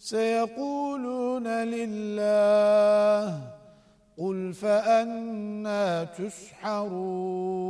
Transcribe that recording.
سيقولون لله قل فأنا تسحرون.